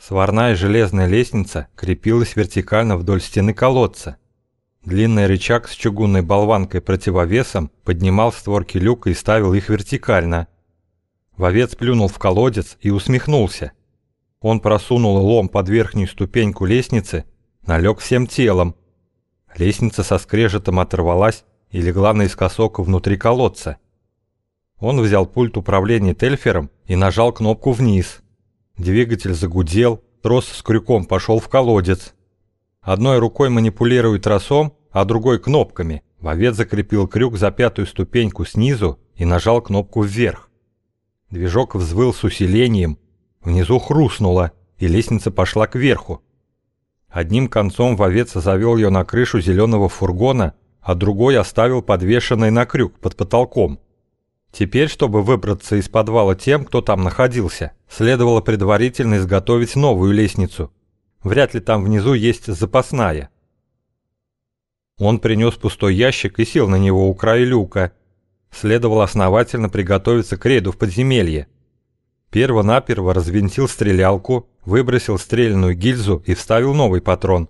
Сварная железная лестница крепилась вертикально вдоль стены колодца. Длинный рычаг с чугунной болванкой противовесом поднимал створки люка и ставил их вертикально. Вовец плюнул в колодец и усмехнулся. Он просунул лом под верхнюю ступеньку лестницы, налег всем телом. Лестница со скрежетом оторвалась и легла наискосок внутри колодца. Он взял пульт управления Тельфером и нажал кнопку вниз. Двигатель загудел, трос с крюком пошел в колодец. Одной рукой манипулируя тросом, а другой кнопками, вовец закрепил крюк за пятую ступеньку снизу и нажал кнопку вверх. Движок взвыл с усилением, внизу хрустнуло, и лестница пошла кверху. Одним концом вовец завел ее на крышу зеленого фургона, а другой оставил подвешенной на крюк под потолком. Теперь, чтобы выбраться из подвала тем, кто там находился, следовало предварительно изготовить новую лестницу. Вряд ли там внизу есть запасная. Он принес пустой ящик и сел на него у края люка. Следовало основательно приготовиться к рейду в подземелье. Перво-наперво развинтил стрелялку, выбросил стрельную гильзу и вставил новый патрон.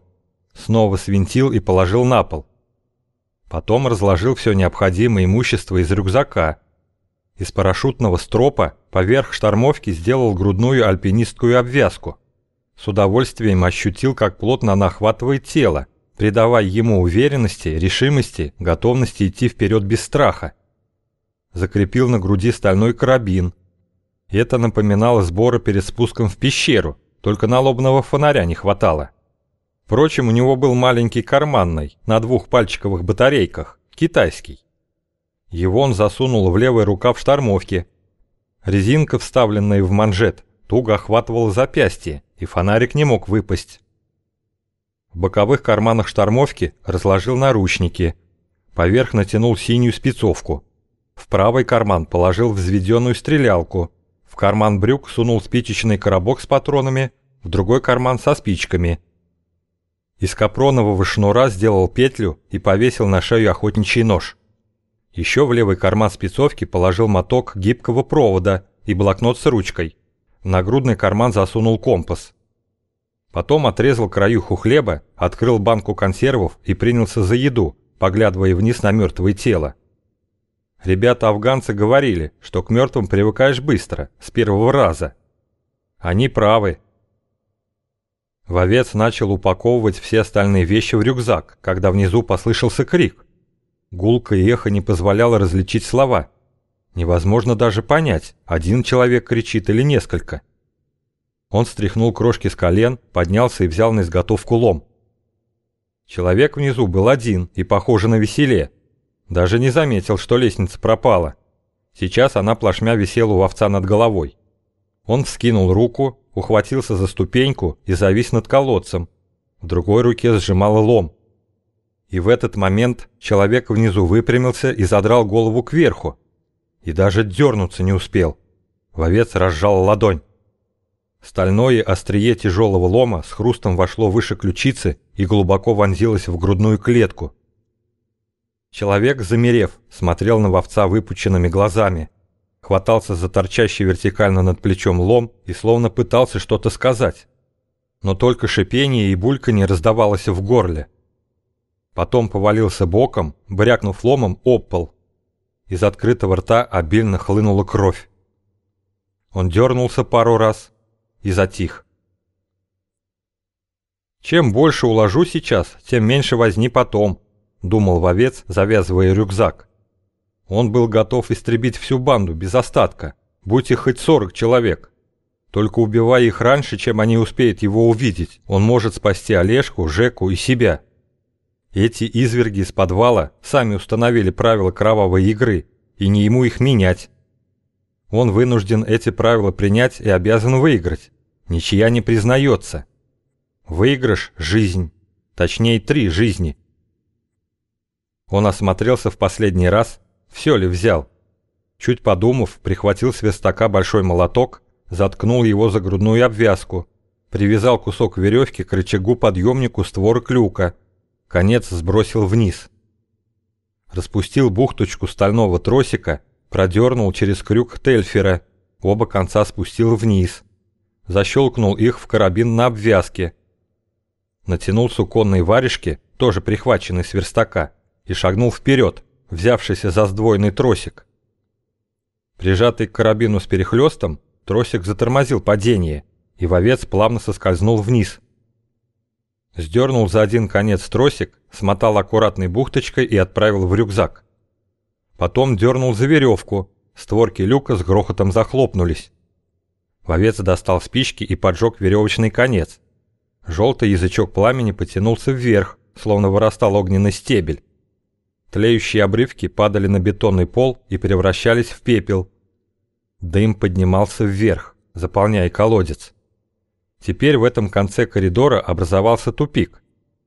Снова свинтил и положил на пол. Потом разложил все необходимое имущество из рюкзака – из парашютного стропа поверх штормовки сделал грудную альпинистскую обвязку. С удовольствием ощутил, как плотно она охватывает тело, придавая ему уверенности, решимости, готовности идти вперед без страха. Закрепил на груди стальной карабин. Это напоминало сборы перед спуском в пещеру, только налобного фонаря не хватало. Впрочем, у него был маленький карманный, на двух пальчиковых батарейках, китайский. Его он засунул в левый рукав штормовки. Резинка, вставленная в манжет, туго охватывала запястье, и фонарик не мог выпасть. В боковых карманах штормовки разложил наручники. Поверх натянул синюю спецовку. В правый карман положил взведенную стрелялку. В карман брюк сунул спичечный коробок с патронами, в другой карман со спичками. Из капронового шнура сделал петлю и повесил на шею охотничий нож. Еще в левый карман спецовки положил моток гибкого провода и блокнот с ручкой. В нагрудный карман засунул компас. Потом отрезал краюху хлеба, открыл банку консервов и принялся за еду, поглядывая вниз на мертвое тело. Ребята-афганцы говорили, что к мертвым привыкаешь быстро, с первого раза. Они правы. Вовец начал упаковывать все остальные вещи в рюкзак, когда внизу послышался крик – Гулко и эхо не позволяло различить слова. Невозможно даже понять, один человек кричит или несколько. Он стряхнул крошки с колен, поднялся и взял на изготовку лом. Человек внизу был один и, похоже, на веселе. Даже не заметил, что лестница пропала. Сейчас она плашмя висела у овца над головой. Он вскинул руку, ухватился за ступеньку и завис над колодцем. В другой руке сжимал лом. И в этот момент человек внизу выпрямился и задрал голову кверху. И даже дернуться не успел. Вовец разжал ладонь. Стальное острие тяжелого лома с хрустом вошло выше ключицы и глубоко вонзилось в грудную клетку. Человек, замерев, смотрел на вовца выпученными глазами, хватался за торчащий вертикально над плечом лом и словно пытался что-то сказать. Но только шипение и бульканье раздавалось в горле. Потом повалился боком, брякнув ломом об пол. Из открытого рта обильно хлынула кровь. Он дернулся пару раз и затих. «Чем больше уложу сейчас, тем меньше возни потом», — думал вовец, завязывая рюкзак. Он был готов истребить всю банду без остатка, будь их хоть сорок человек. Только убивая их раньше, чем они успеют его увидеть, он может спасти Олежку, Жеку и себя. Эти изверги из подвала сами установили правила кровавой игры, и не ему их менять. Он вынужден эти правила принять и обязан выиграть. Ничья не признается. Выигрыш – жизнь. Точнее, три жизни. Он осмотрелся в последний раз, все ли взял. Чуть подумав, прихватил с верстака большой молоток, заткнул его за грудную обвязку, привязал кусок веревки к рычагу подъемнику створок люка – конец сбросил вниз. Распустил бухточку стального тросика, продернул через крюк Тельфера, оба конца спустил вниз. защелкнул их в карабин на обвязке. Натянул суконные варежки, тоже прихваченные с верстака, и шагнул вперед, взявшийся за сдвоенный тросик. Прижатый к карабину с перехлестом, тросик затормозил падение, и вовец плавно соскользнул вниз. Сдернул за один конец тросик, смотал аккуратной бухточкой и отправил в рюкзак. Потом дернул за веревку, створки люка с грохотом захлопнулись. Вовец достал спички и поджег веревочный конец. Желтый язычок пламени потянулся вверх, словно вырастал огненный стебель. Тлеющие обрывки падали на бетонный пол и превращались в пепел. Дым поднимался вверх, заполняя колодец. Теперь в этом конце коридора образовался тупик.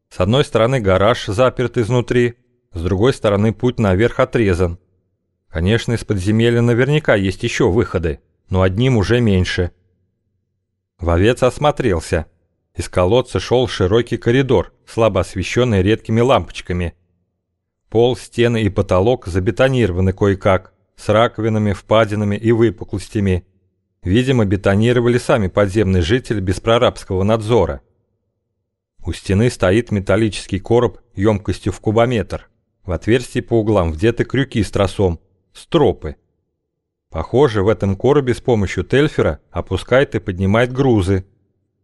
С одной стороны гараж заперт изнутри, с другой стороны путь наверх отрезан. Конечно, из подземелья наверняка есть еще выходы, но одним уже меньше. Вовец осмотрелся. Из колодца шел широкий коридор, слабо освещенный редкими лампочками. Пол, стены и потолок забетонированы кое-как, с раковинами, впадинами и выпуклостями. Видимо, бетонировали сами подземные жители без прорабского надзора. У стены стоит металлический короб емкостью в кубометр. В отверстии по углам вдеты крюки с тросом, стропы. Похоже, в этом коробе с помощью тельфера опускает и поднимает грузы.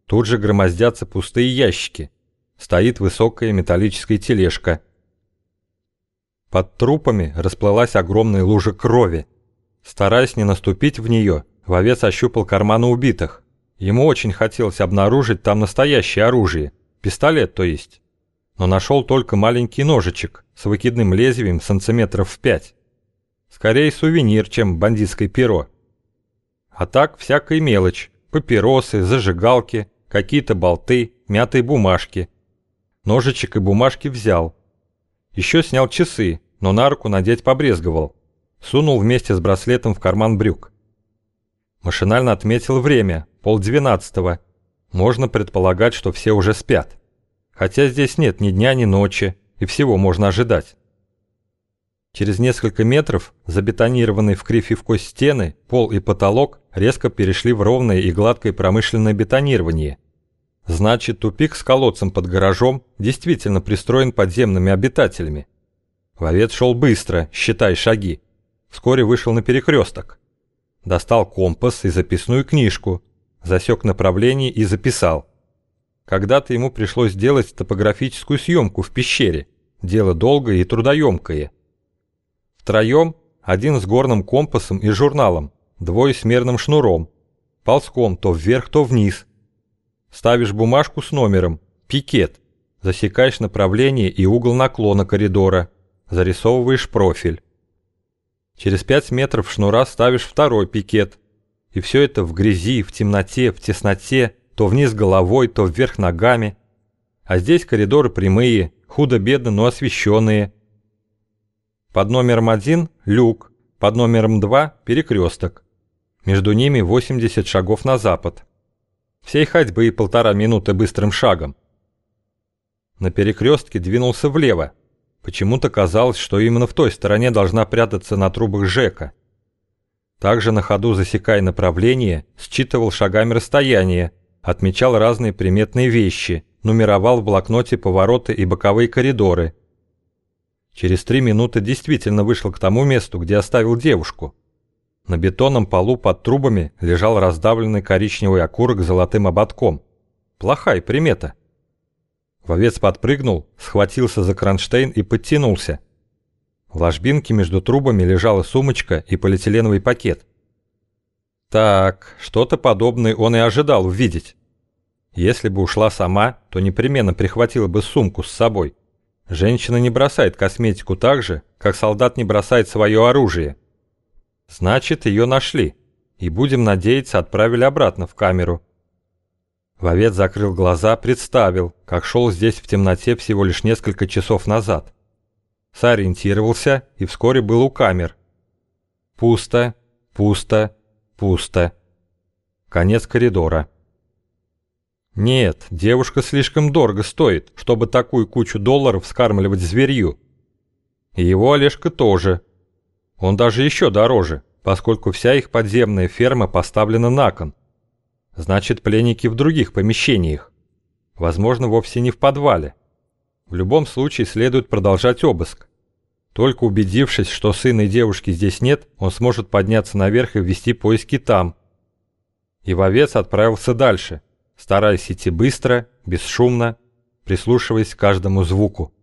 Тут же громоздятся пустые ящики. Стоит высокая металлическая тележка. Под трупами расплылась огромная лужа крови. Стараясь не наступить в нее, вовец ощупал карманы убитых. Ему очень хотелось обнаружить там настоящее оружие, пистолет то есть. Но нашел только маленький ножичек с выкидным лезвием сантиметров в пять. Скорее сувенир, чем бандитское перо. А так всякая мелочь. Папиросы, зажигалки, какие-то болты, мятые бумажки. Ножичек и бумажки взял. Еще снял часы, но на руку надеть побрезговал. Сунул вместе с браслетом в карман брюк. Машинально отметил время, полдвенадцатого. Можно предполагать, что все уже спят. Хотя здесь нет ни дня, ни ночи, и всего можно ожидать. Через несколько метров забетонированные в кривь и в кость стены, пол и потолок резко перешли в ровное и гладкое промышленное бетонирование. Значит, тупик с колодцем под гаражом действительно пристроен подземными обитателями. Вовец шел быстро, считай шаги. Вскоре вышел на перекресток. Достал компас и записную книжку, засек направление и записал. Когда-то ему пришлось сделать топографическую съемку в пещере. Дело долгое и трудоемкое – Втроем, один с горным компасом и журналом, двое с мерным шнуром. Ползком то вверх, то вниз. Ставишь бумажку с номером, пикет, засекаешь направление и угол наклона коридора, зарисовываешь профиль. Через пять метров шнура ставишь второй пикет. И все это в грязи, в темноте, в тесноте, то вниз головой, то вверх ногами. А здесь коридоры прямые, худо-бедно, но освещенные – под номером 1 – люк, под номером 2 – перекресток. Между ними 80 шагов на запад. Всей ходьбы и полтора минуты быстрым шагом. На перекрестке двинулся влево. Почему-то казалось, что именно в той стороне должна прятаться на трубах ЖЭКа. Также на ходу засекая направление, считывал шагами расстояние, отмечал разные приметные вещи, нумеровал в блокноте повороты и боковые коридоры – Через три минуты действительно вышел к тому месту, где оставил девушку. На бетонном полу под трубами лежал раздавленный коричневый окурок с золотым ободком. Плохая примета. Вовец подпрыгнул, схватился за кронштейн и подтянулся. В ложбинке между трубами лежала сумочка и полиэтиленовый пакет. Так, что-то подобное он и ожидал увидеть. Если бы ушла сама, то непременно прихватила бы сумку с собой. Женщина не бросает косметику так же, как солдат не бросает свое оружие. Значит, ее нашли, и будем надеяться, отправили обратно в камеру. Вовец закрыл глаза, представил, как шел здесь в темноте всего лишь несколько часов назад. Сориентировался и вскоре был у камер. Пусто, пусто, пусто. Конец коридора. Нет, девушка слишком дорого стоит, чтобы такую кучу долларов скармливать зверью. И его Олежка тоже. Он даже еще дороже, поскольку вся их подземная ферма поставлена на кон. Значит, пленники в других помещениях. Возможно, вовсе не в подвале. В любом случае следует продолжать обыск. Только убедившись, что сына и девушки здесь нет, он сможет подняться наверх и ввести поиски там. И вовец отправился дальше, стараясь идти быстро, бесшумно, прислушиваясь к каждому звуку.